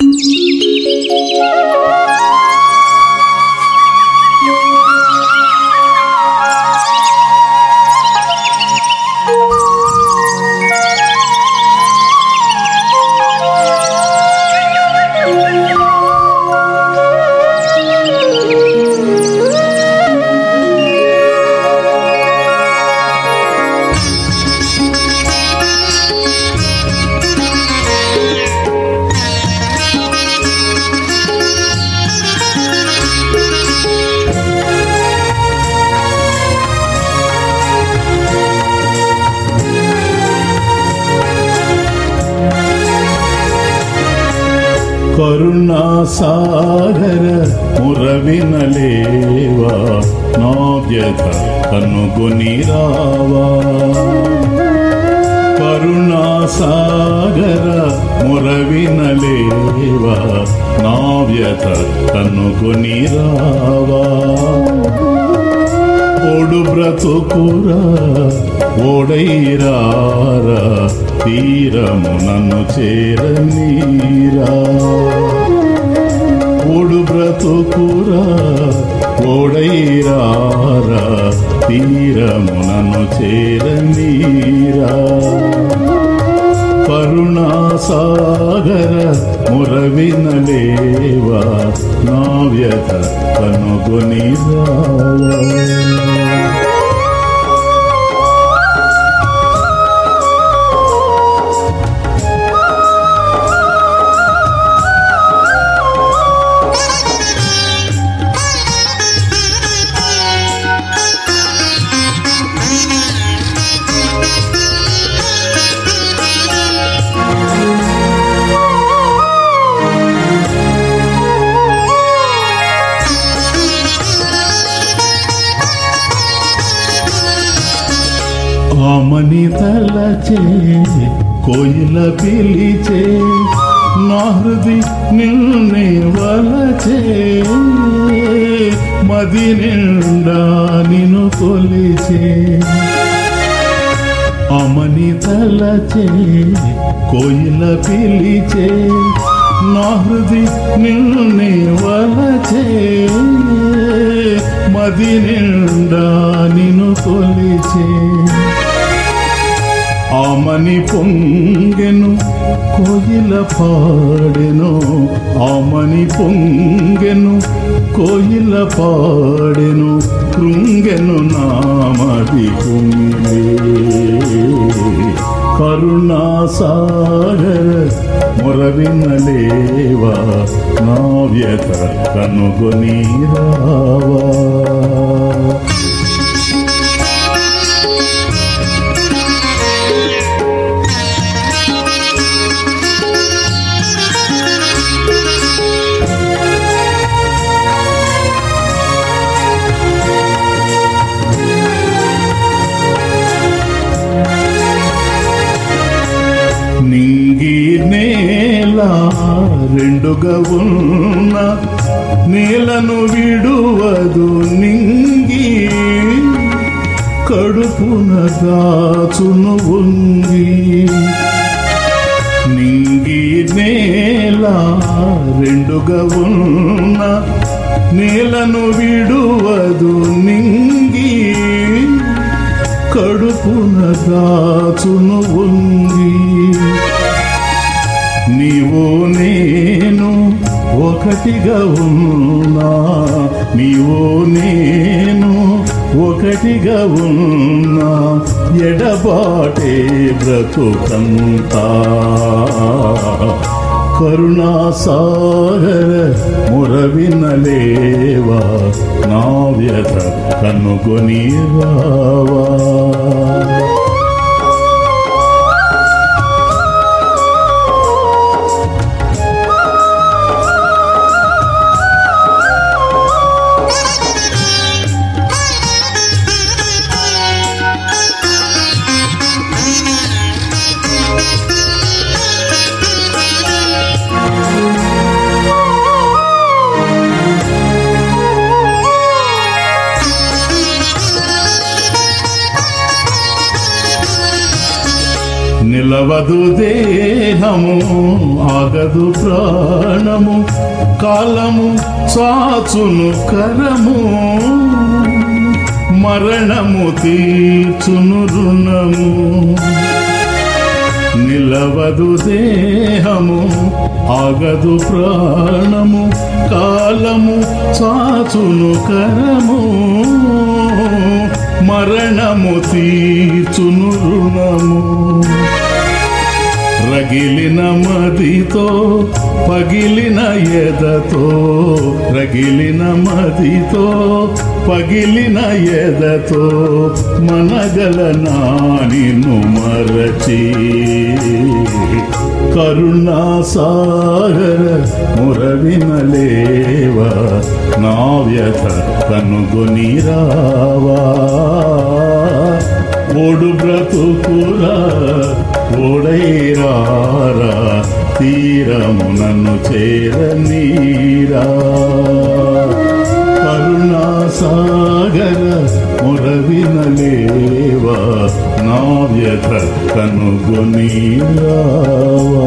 Música సాగర మురవినలేవా నా కనుగొని రావా? కరుణా సాగర మురవినలేవా నా కనుగొని రావా? ఓడు బ్రతుకురా ఓడైరారా? తీరము నన్ను చేరనీరా? బ్రతుకురా ఓడైరారా తీరమునను చేరనీరా. కరుణాసాగర మురవినలేవా నా వ్యథ కనుగొని రావా. తలచే కోయిల పిలిచే నా హృది నిన్నే వలచే. మది నిండా నిన్ను కొలిచే అమని తలచే కోయిల పిలిచే నా హృది నిన్నే వలచే. మది నిండా నిన్ను కొలిచే. ఆమని పొంగెను కోయిల పాడెను. ఆమని పొంగెను కోయిల పాడెను కృంగెను నామది కుంగే కరుణాసాగర మురవినలేవా నా వ్యథ కనుగొని రావా. రెండుగా ఉన్న నేలను విడువదు నింగి కడుపున దాచును ఉంది నింగి నేల రెండుగా ఉన్న నేలను విడువదు నింగి కడుపున దాచును ఉంగి ఒకటిగా ఉన్నా. నీవు నేను ఒకటిగా ఉన్నా. ఎడబాటే బ్రతుకంతా. కరుణాసాగర మురవినలేవా నా వ్యత కనుగొని రావా. నిలవదు దేహము ఆగదు ప్రాణము కాలము సాచును కరము. మరణము తీర్చును రుణము. నిలవదు దేహము ఆగదు ప్రాణము కాలము సాచును కరము. మరణము తీర్చును రుణము. రగిలిన మదితో పగిలిన ఎదతో రగిలిన మదితో పగిలిన ఎదతో మనగల నానిను మరచి. కరుణా సాగర మురవినలేవా నా వ్యథ కనుగొని రావా. ఓడు బ్రతుకురా ఓడైరారా తీరము నన్ను చేరనీరా. కరుణాసాగర మురవినలేవా నా వ్యథ కనుగొని రావా